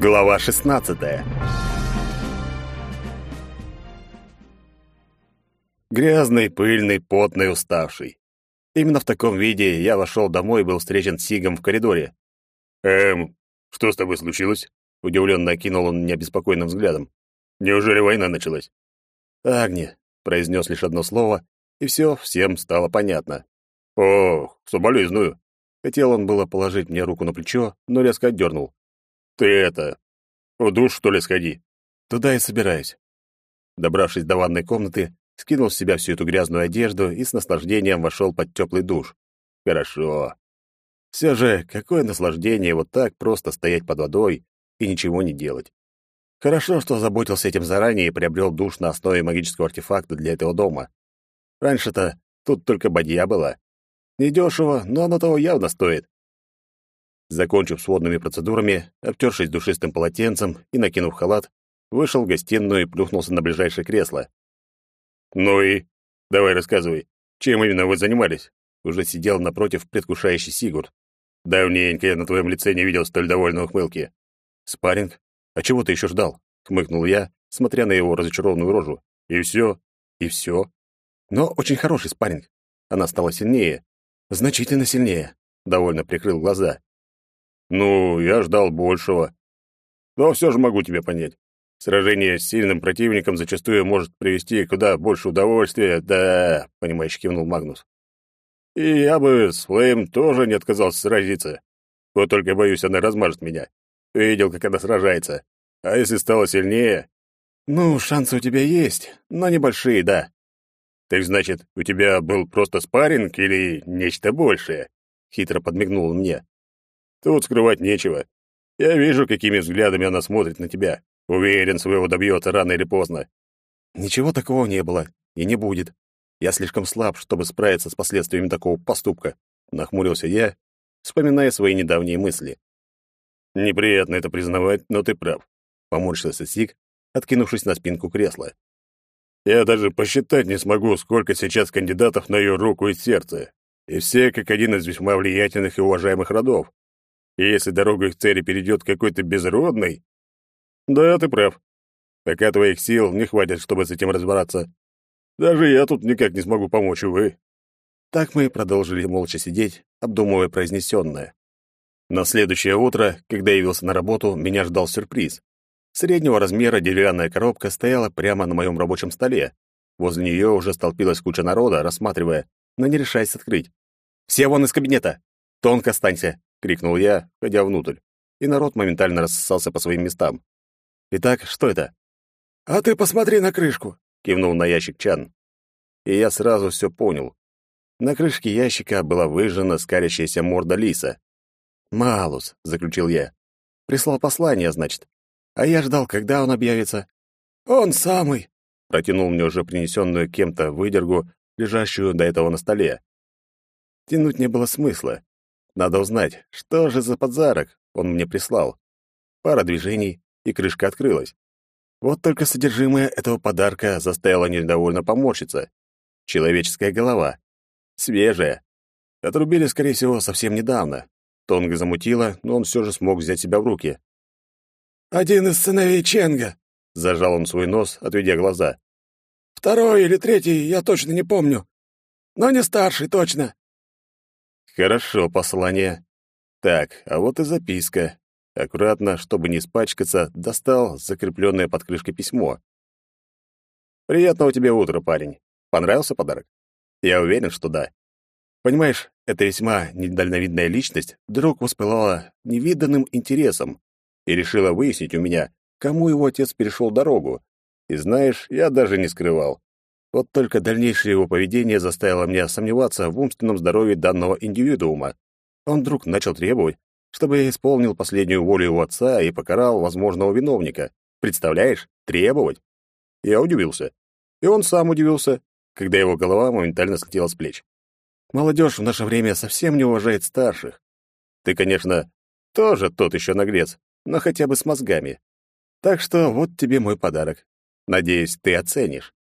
Глава 16. Грязный, пыльный, потный, уставший. Именно в таком виде я вошел домой и был встречен Сигом в коридоре. «Эм, что с тобой случилось?» — удивленно окинул он меня беспокойным взглядом. «Неужели война началась?» «Агни», — произнес лишь одно слово, и все всем стало понятно. «Ох, соболезную». Хотел он было положить мне руку на плечо, но резко отдернул. «Ты это... В душ, что ли, сходи?» «Туда и собираюсь». Добравшись до ванной комнаты, скинул с себя всю эту грязную одежду и с наслаждением вошел под теплый душ. Хорошо. Все же, какое наслаждение вот так просто стоять под водой и ничего не делать. Хорошо, что заботился этим заранее и приобрел душ на основе магического артефакта для этого дома. Раньше-то тут только бадья была. Недешево, но оно того явно стоит. Закончив с водными процедурами, обтершись душистым полотенцем и накинув халат, вышел в гостиную и плюхнулся на ближайшее кресло. «Ну и? Давай рассказывай, чем именно вы занимались?» Уже сидел напротив предвкушающий Сигурд. «Давненько я на твоем лице не видел столь довольной ухмылки». «Спарринг? А чего ты еще ждал?» — хмыкнул я, смотря на его разочарованную рожу. «И все?» «И все. Но очень хороший спарринг. Она стала сильнее. Значительно сильнее». Довольно прикрыл глаза. «Ну, я ждал большего. Но все же могу тебя понять. Сражение с сильным противником зачастую может привести куда больше удовольствия, да, понимаешь, кивнул Магнус. И я бы с Флейм тоже не отказался сразиться. Вот только боюсь, она размажет меня. Видел, как она сражается. А если стало сильнее? Ну, шансы у тебя есть, но небольшие, да. Так значит, у тебя был просто спарринг или нечто большее? Хитро подмигнул мне. Тут скрывать нечего. Я вижу, какими взглядами она смотрит на тебя. Уверен, своего добьется рано или поздно. Ничего такого не было и не будет. Я слишком слаб, чтобы справиться с последствиями такого поступка, нахмурился я, вспоминая свои недавние мысли. Неприятно это признавать, но ты прав, поморщился Сик, откинувшись на спинку кресла. Я даже посчитать не смогу, сколько сейчас кандидатов на ее руку и сердце, и все как один из весьма влиятельных и уважаемых родов. И если дорогу их цели перейдет какой-то безродный, да, ты прав. Пока твоих сил не хватит, чтобы с этим разбираться. Даже я тут никак не смогу помочь, увы. Так мы продолжили молча сидеть, обдумывая произнесенное. На следующее утро, когда явился на работу, меня ждал сюрприз. Среднего размера деревянная коробка стояла прямо на моем рабочем столе. Возле нее уже столпилась куча народа, рассматривая, но не решаясь открыть. «Все вон из кабинета! Тонко останься!» — крикнул я, входя внутрь. И народ моментально рассосался по своим местам. Итак, что это? А ты посмотри на крышку, кивнул на ящик Чан. И я сразу все понял. На крышке ящика была выжжена скалящаяся морда лиса. «Малус», — заключил я. «Прислал послание, значит. А я ждал, когда он объявится». «Он самый», — протянул мне уже принесенную кем-то выдергу, лежащую до этого на столе. Тянуть не было смысла. Надо узнать, что же за подзарок он мне прислал. Пара движений, и крышка открылась. Вот только содержимое этого подарка заставило недовольно поморщиться. Человеческая голова. Свежая. Отрубили, скорее всего, совсем недавно. Тонга замутила, но он все же смог взять себя в руки. «Один из сыновей Ченга», — зажал он свой нос, отведя глаза. «Второй или третий, я точно не помню. Но не старший, точно». «Хорошо, послание. Так, а вот и записка. Аккуратно, чтобы не испачкаться, достал закрепленное под крышкой письмо. «Приятного тебе утра, парень. Понравился подарок?» «Я уверен, что да. Понимаешь, эта весьма недальновидная личность вдруг воспылала невиданным интересом и решила выяснить у меня, кому его отец перешел дорогу. И знаешь, я даже не скрывал. Вот только дальнейшее его поведение заставило меня сомневаться в умственном здоровье данного индивидуума. Он вдруг начал требовать, чтобы я исполнил последнюю волю его отца и покарал возможного виновника. Представляешь? Требовать. Я удивился. И он сам удивился, когда его голова моментально слетела с плеч. Молодежь в наше время совсем не уважает старших. Ты, конечно, тоже тот еще наглец, но хотя бы с мозгами. Так что вот тебе мой подарок. Надеюсь, ты оценишь.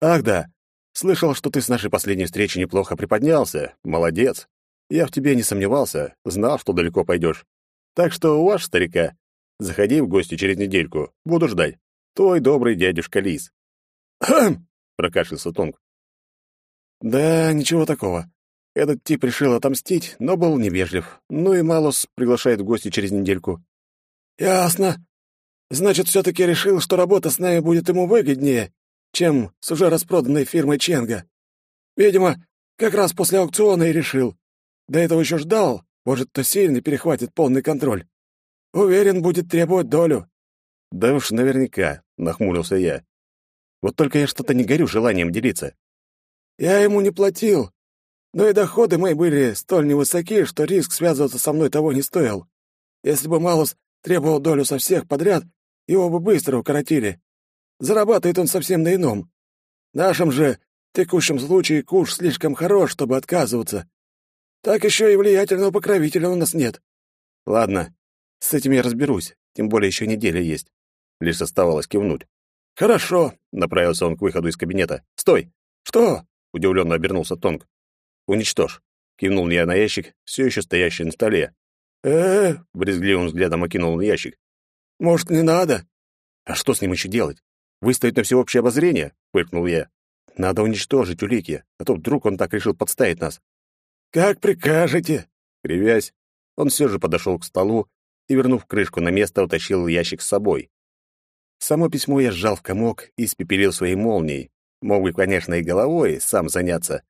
Ах да, слышал, что ты с нашей последней встречи неплохо приподнялся. Молодец. Я в тебе не сомневался, знал, что далеко пойдешь. Так что, ваш старика, Заходи в гости через недельку. Буду ждать. Твой добрый дядюшка Лис. «Хм!» — прокашлялся Тонг. «Да, ничего такого. Этот тип решил отомстить, но был невежлив. Ну и Малус приглашает в гости через недельку». «Ясно. Значит, все-таки решил, что работа с нами будет ему выгоднее, чем с уже распроданной фирмой Ченга. Видимо, как раз после аукциона и решил. До этого еще ждал, может, то сильно перехватит полный контроль. Уверен, будет требовать долю. Да уж наверняка, нахмурился я. Вот только я что-то не горю желанием делиться. Я ему не платил, но и доходы мои были столь невысоки, что риск связываться со мной того не стоил. Если бы Малус требовал долю со всех подряд, его бы быстро укоротили. Зарабатывает он совсем на ином. В нашем же текущем случае куш слишком хорош, чтобы отказываться. Так еще и влиятельного покровителя у нас нет. Ладно, с этим я разберусь, тем более еще неделя есть. Лишь оставалось кивнуть. Хорошо, направился он к выходу из кабинета. Стой! Что? Удивленно обернулся Тонг. Уничтожь. Кивнул я на ящик, все еще стоящий на столе. Э, -э брезгливым взглядом окинул на ящик. Может, не надо? А что с ним еще делать? Выставить на всеобщее обозрение? Фыркнул я. Надо уничтожить улики, а то вдруг он так решил подставить нас. «Как прикажете!» Кривясь, он все же подошел к столу и, вернув крышку на место, утащил ящик с собой. Само письмо я сжал в комок и испепелил своей молнией. Мог бы, конечно, и головой сам заняться.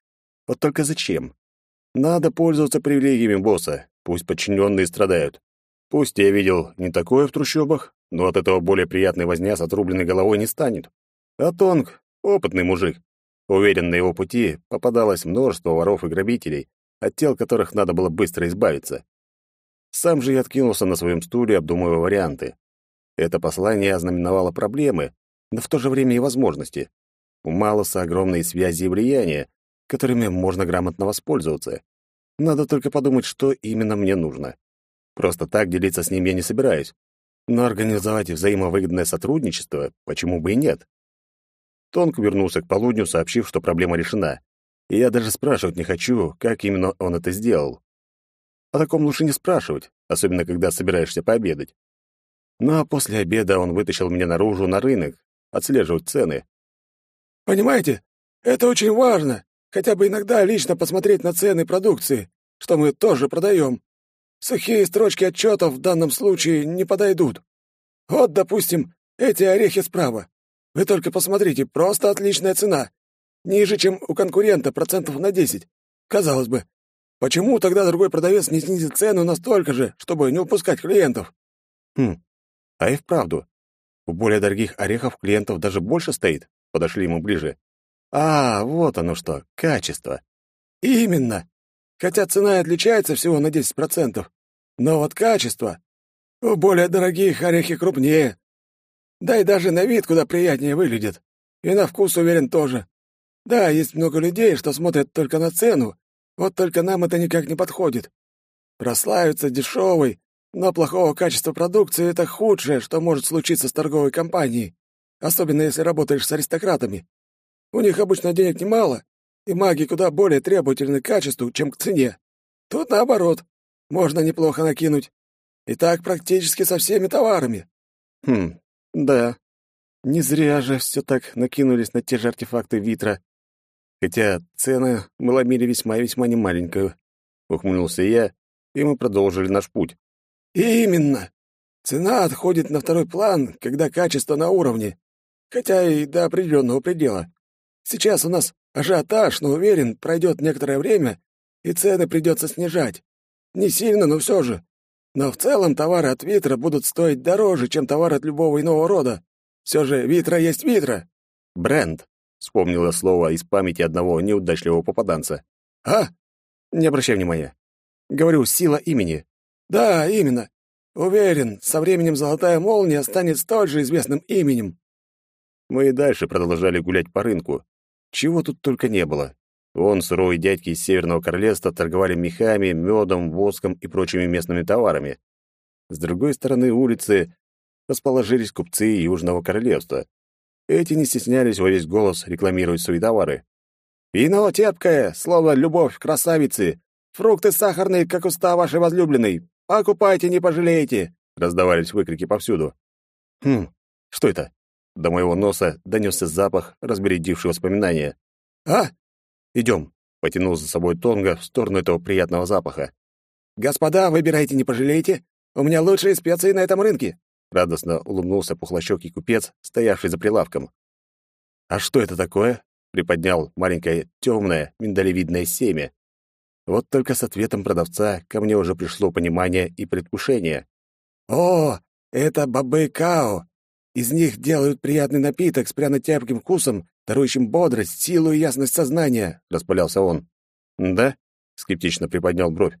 Вот только зачем? Надо пользоваться привилегиями босса, пусть подчиненные страдают. Пусть я видел не такое в трущобах, но от этого более приятной возня с отрубленной головой не станет. А Тонг — опытный мужик. Уверен, на его пути попадалось множество воров и грабителей, от тел которых надо было быстро избавиться. Сам же я откинулся на своем стуле, обдумывая варианты. Это послание ознаменовало проблемы, но в то же время и возможности. У Малоса огромные связи и влияния, которыми можно грамотно воспользоваться. Надо только подумать, что именно мне нужно. Просто так делиться с ним я не собираюсь. Но организовать взаимовыгодное сотрудничество почему бы и нет? Тонк вернулся к полудню, сообщив, что проблема решена и я даже спрашивать не хочу, как именно он это сделал. О таком лучше не спрашивать, особенно когда собираешься пообедать. Ну а после обеда он вытащил меня наружу на рынок, отслеживать цены. «Понимаете, это очень важно, хотя бы иногда лично посмотреть на цены продукции, что мы тоже продаем. Сухие строчки отчетов в данном случае не подойдут. Вот, допустим, эти орехи справа. Вы только посмотрите, просто отличная цена. Ниже, чем у конкурента, процентов на 10. Казалось бы, почему тогда другой продавец не снизит цену настолько же, чтобы не упускать клиентов? Хм, а и вправду. У более дорогих орехов клиентов даже больше стоит. Подошли ему ближе. А, вот оно что, качество. Именно. Хотя цена и отличается всего на 10%. Но вот качество. У более дорогих орехи крупнее. Да и даже на вид куда приятнее выглядит. И на вкус, уверен, тоже. Да, есть много людей, что смотрят только на цену, вот только нам это никак не подходит. Прославиться дешевой, но плохого качества продукции — это худшее, что может случиться с торговой компанией, особенно если работаешь с аристократами. У них обычно денег немало, и маги куда более требовательны к качеству, чем к цене. Тут наоборот, можно неплохо накинуть. И так практически со всеми товарами. Хм, да. Не зря же все так накинулись на те же артефакты Витра. Хотя цены мы ломили весьма и весьма немаленькую. Ухмыльнулся я, и мы продолжили наш путь. «Именно. Цена отходит на второй план, когда качество на уровне, хотя и до определенного предела. Сейчас у нас ажиотаж, но уверен, пройдет некоторое время, и цены придется снижать. Не сильно, но все же. Но в целом товары от Витра будут стоить дороже, чем товары от любого иного рода. Все же Витра есть Витра. Бренд. Вспомнила слово из памяти одного неудачливого попаданца. «А?» «Не обращай внимания. Говорю, сила имени». «Да, именно. Уверен, со временем Золотая Молния станет столь же известным именем». Мы и дальше продолжали гулять по рынку. Чего тут только не было. Вон суровые дядьки из Северного Королевства торговали мехами, медом, воском и прочими местными товарами. С другой стороны улицы расположились купцы Южного Королевства. Эти не стеснялись во весь голос рекламировать свои товары. «Вино тепкое, словно любовь красавицы. Фрукты сахарные, как уста вашей возлюбленной. Покупайте, не пожалеете. — раздавались выкрики повсюду. «Хм, что это?» До моего носа донесся запах, разбередивший воспоминания. «А? Идем!» — потянул за собой Тонга в сторону этого приятного запаха. «Господа, выбирайте, не пожалеете. У меня лучшие специи на этом рынке!» Радостно улыбнулся пухлощёкий купец, стоявший за прилавком. «А что это такое?» — приподнял маленькое темное миндалевидное семя. Вот только с ответом продавца ко мне уже пришло понимание и предвкушение. «О, это бобы као! Из них делают приятный напиток с пряно-тяпким вкусом, дарующим бодрость, силу и ясность сознания», — распылялся он. «Да?» — скептично приподнял бровь.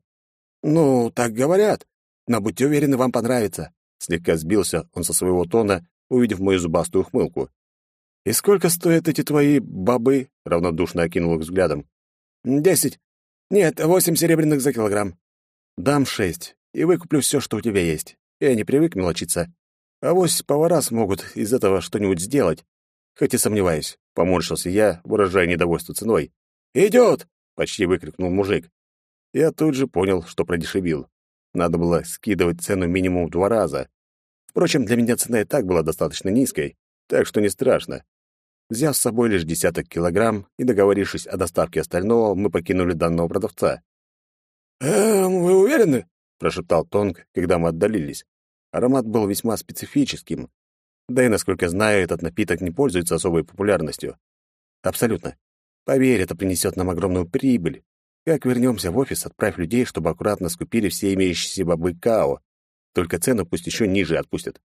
«Ну, так говорят. Но будьте уверены, вам понравится». Слегка сбился он со своего тона, увидев мою зубастую ухмылку. «И сколько стоят эти твои бобы?» — равнодушно окинул их взглядом. «Десять. Нет, восемь серебряных за килограмм. Дам шесть, и выкуплю все, что у тебя есть. Я не привык мелочиться. А вось повара смогут из этого что-нибудь сделать. Хоть и сомневаюсь, поморщился я, выражая недовольство ценой. «Идет!» — почти выкрикнул мужик. Я тут же понял, что продешевил. Надо было скидывать цену минимум в два раза. Впрочем, для меня цена и так была достаточно низкой, так что не страшно. Взяв с собой лишь десяток килограмм и договорившись о доставке остального, мы покинули данного продавца. «Эм, вы уверены?» — прошептал Тонг, когда мы отдалились. Аромат был весьма специфическим. Да и, насколько знаю, этот напиток не пользуется особой популярностью. Абсолютно. Поверь, это принесет нам огромную прибыль. Как вернемся в офис, отправь людей, чтобы аккуратно скупили все имеющиеся бобы Као. Только цену пусть еще ниже отпустят.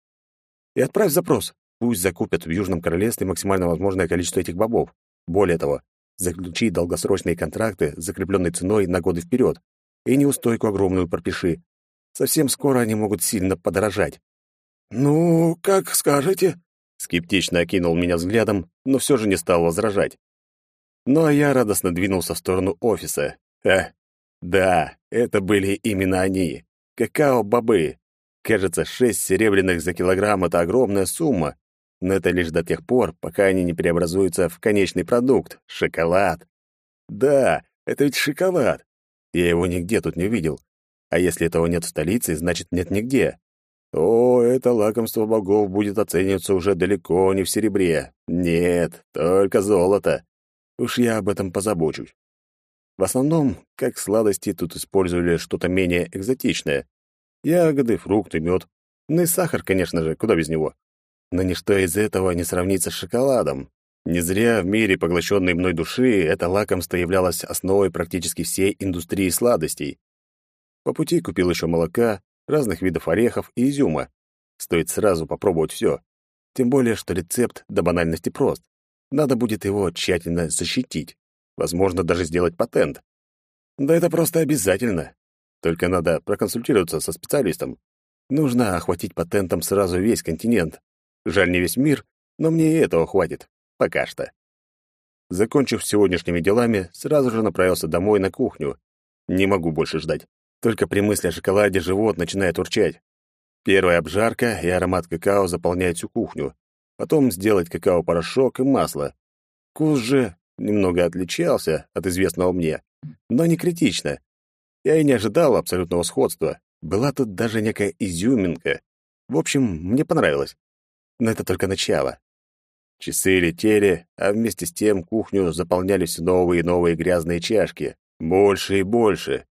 И отправь запрос. Пусть закупят в Южном Королевстве максимально возможное количество этих бобов. Более того, заключи долгосрочные контракты с закрепленной ценой на годы вперед и неустойку огромную пропиши. Совсем скоро они могут сильно подорожать. «Ну, как скажете?» Скептично окинул меня взглядом, но все же не стал возражать. Ну а я радостно двинулся в сторону офиса. А, да, это были именно они. Какао-бобы. Кажется, шесть серебряных за килограмм — это огромная сумма, но это лишь до тех пор, пока они не преобразуются в конечный продукт — шоколад. Да, это ведь шоколад. Я его нигде тут не видел. А если этого нет в столице, значит, нет нигде. О, это лакомство богов будет оцениваться уже далеко не в серебре. Нет, только золото. Уж я об этом позабочусь. В основном, как сладости, тут использовали что-то менее экзотичное. Ягоды, фрукты, мед. Ну и сахар, конечно же, куда без него. Но ничто из этого не сравнится с шоколадом. Не зря в мире поглощенной мной души это лакомство являлось основой практически всей индустрии сладостей. По пути купил еще молока, разных видов орехов и изюма. Стоит сразу попробовать все. Тем более, что рецепт до банальности прост. Надо будет его тщательно защитить. Возможно, даже сделать патент. Да это просто обязательно. Только надо проконсультироваться со специалистом. Нужно охватить патентом сразу весь континент, Жаль, не весь мир, но мне и этого хватит. Пока что. Закончив сегодняшними делами, сразу же направился домой на кухню. Не могу больше ждать. Только при мысли о шоколаде живот начинает урчать. Первая обжарка и аромат какао заполняют всю кухню. Потом сделать какао-порошок и масло. Вкус же немного отличался от известного мне, но не критично. Я и не ожидал абсолютного сходства. Была тут даже некая изюминка. В общем, мне понравилось. Но это только начало. Часы летели, а вместе с тем кухню заполняли все новые и новые грязные чашки. Больше и больше.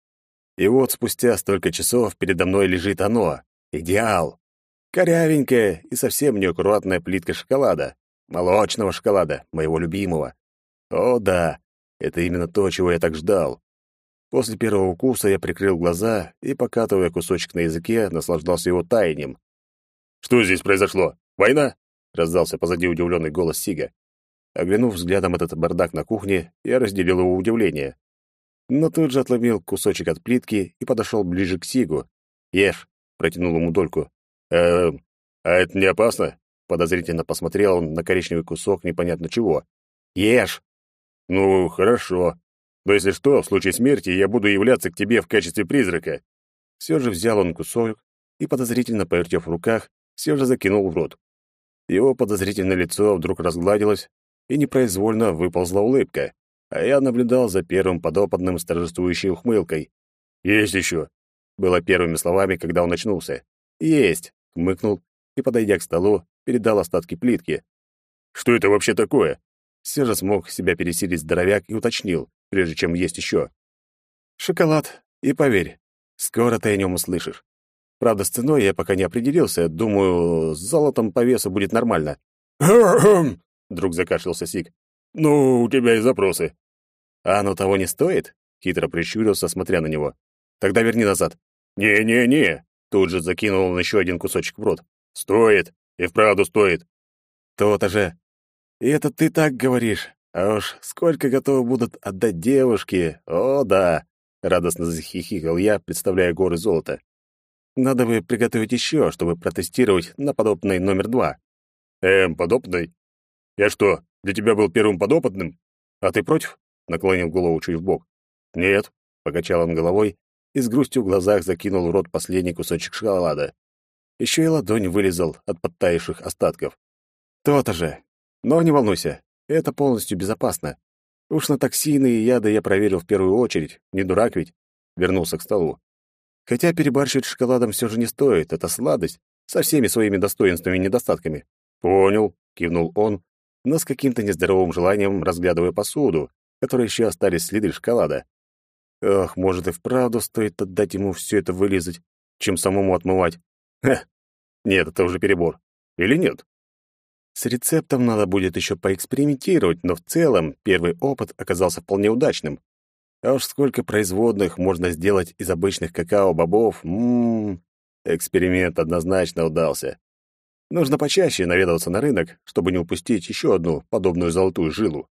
И вот спустя столько часов передо мной лежит оно. Идеал. Корявенькая и совсем неаккуратная плитка шоколада. Молочного шоколада, моего любимого. О, да, это именно то, чего я так ждал. После первого укуса я прикрыл глаза и, покатывая кусочек на языке, наслаждался его таянием. «Что здесь произошло?» «Война!» — раздался позади удивленный голос Сига. Оглянув взглядом этот бардак на кухне, я разделил его удивление. Но тут же отломил кусочек от плитки и подошел ближе к Сигу. «Ешь!» — протянул ему дольку. «Эм, а это не опасно?» Подозрительно посмотрел он на коричневый кусок непонятно чего. «Ешь!» «Ну, хорошо. Но если что, в случае смерти я буду являться к тебе в качестве призрака». Все же взял он кусок и, подозрительно повертев в руках, все же закинул в рот. Его подозрительное лицо вдруг разгладилось, и непроизвольно выползла улыбка, а я наблюдал за первым подопытным с торжествующей ухмылкой. «Есть еще!» — было первыми словами, когда он очнулся. «Есть!» — хмыкнул и, подойдя к столу, передал остатки плитки. «Что это вообще такое?» Все же смог себя пересилить здоровяк и уточнил, прежде чем есть еще. «Шоколад. И поверь, скоро ты о нем услышишь. Правда, с ценой я пока не определился. Думаю, с золотом по весу будет нормально». Вдруг закашлялся Сик. «Ну, у тебя и запросы». «А оно того не стоит?» — хитро прищурился, смотря на него. «Тогда верни назад». «Не-не-не!» — тут же закинул он еще один кусочек в рот. «Стоит! И вправду стоит!» «То-то же! И это ты так говоришь. А уж сколько готовы будут отдать девушки! О, да!» — радостно захихикал я, представляя горы золота. «Надо бы приготовить еще, чтобы протестировать на подобный номер два». «Эм, подопытный? Я что, для тебя был первым подопытным? А ты против?» — наклонил голову чуть вбок. «Нет», — покачал он головой и с грустью в глазах закинул в рот последний кусочек шоколада. Еще и ладонь вылезал от подтаявших остатков. «То-то же. Но не волнуйся, это полностью безопасно. Уж на токсины и яды я проверил в первую очередь, не дурак ведь». Вернулся к столу. Хотя перебарщивать шоколадом все же не стоит, это сладость, со всеми своими достоинствами и недостатками. «Понял», — кивнул он, но с каким-то нездоровым желанием разглядывая посуду, которой еще остались следы шоколада. Ох, может и вправду стоит отдать ему все это вылизать, чем самому отмывать. Ха! Нет, это уже перебор. Или нет? С рецептом надо будет еще поэкспериментировать, но в целом первый опыт оказался вполне удачным. А уж сколько производных можно сделать из обычных какао-бобов, ммм, эксперимент однозначно удался. Нужно почаще наведываться на рынок, чтобы не упустить еще одну подобную золотую жилу.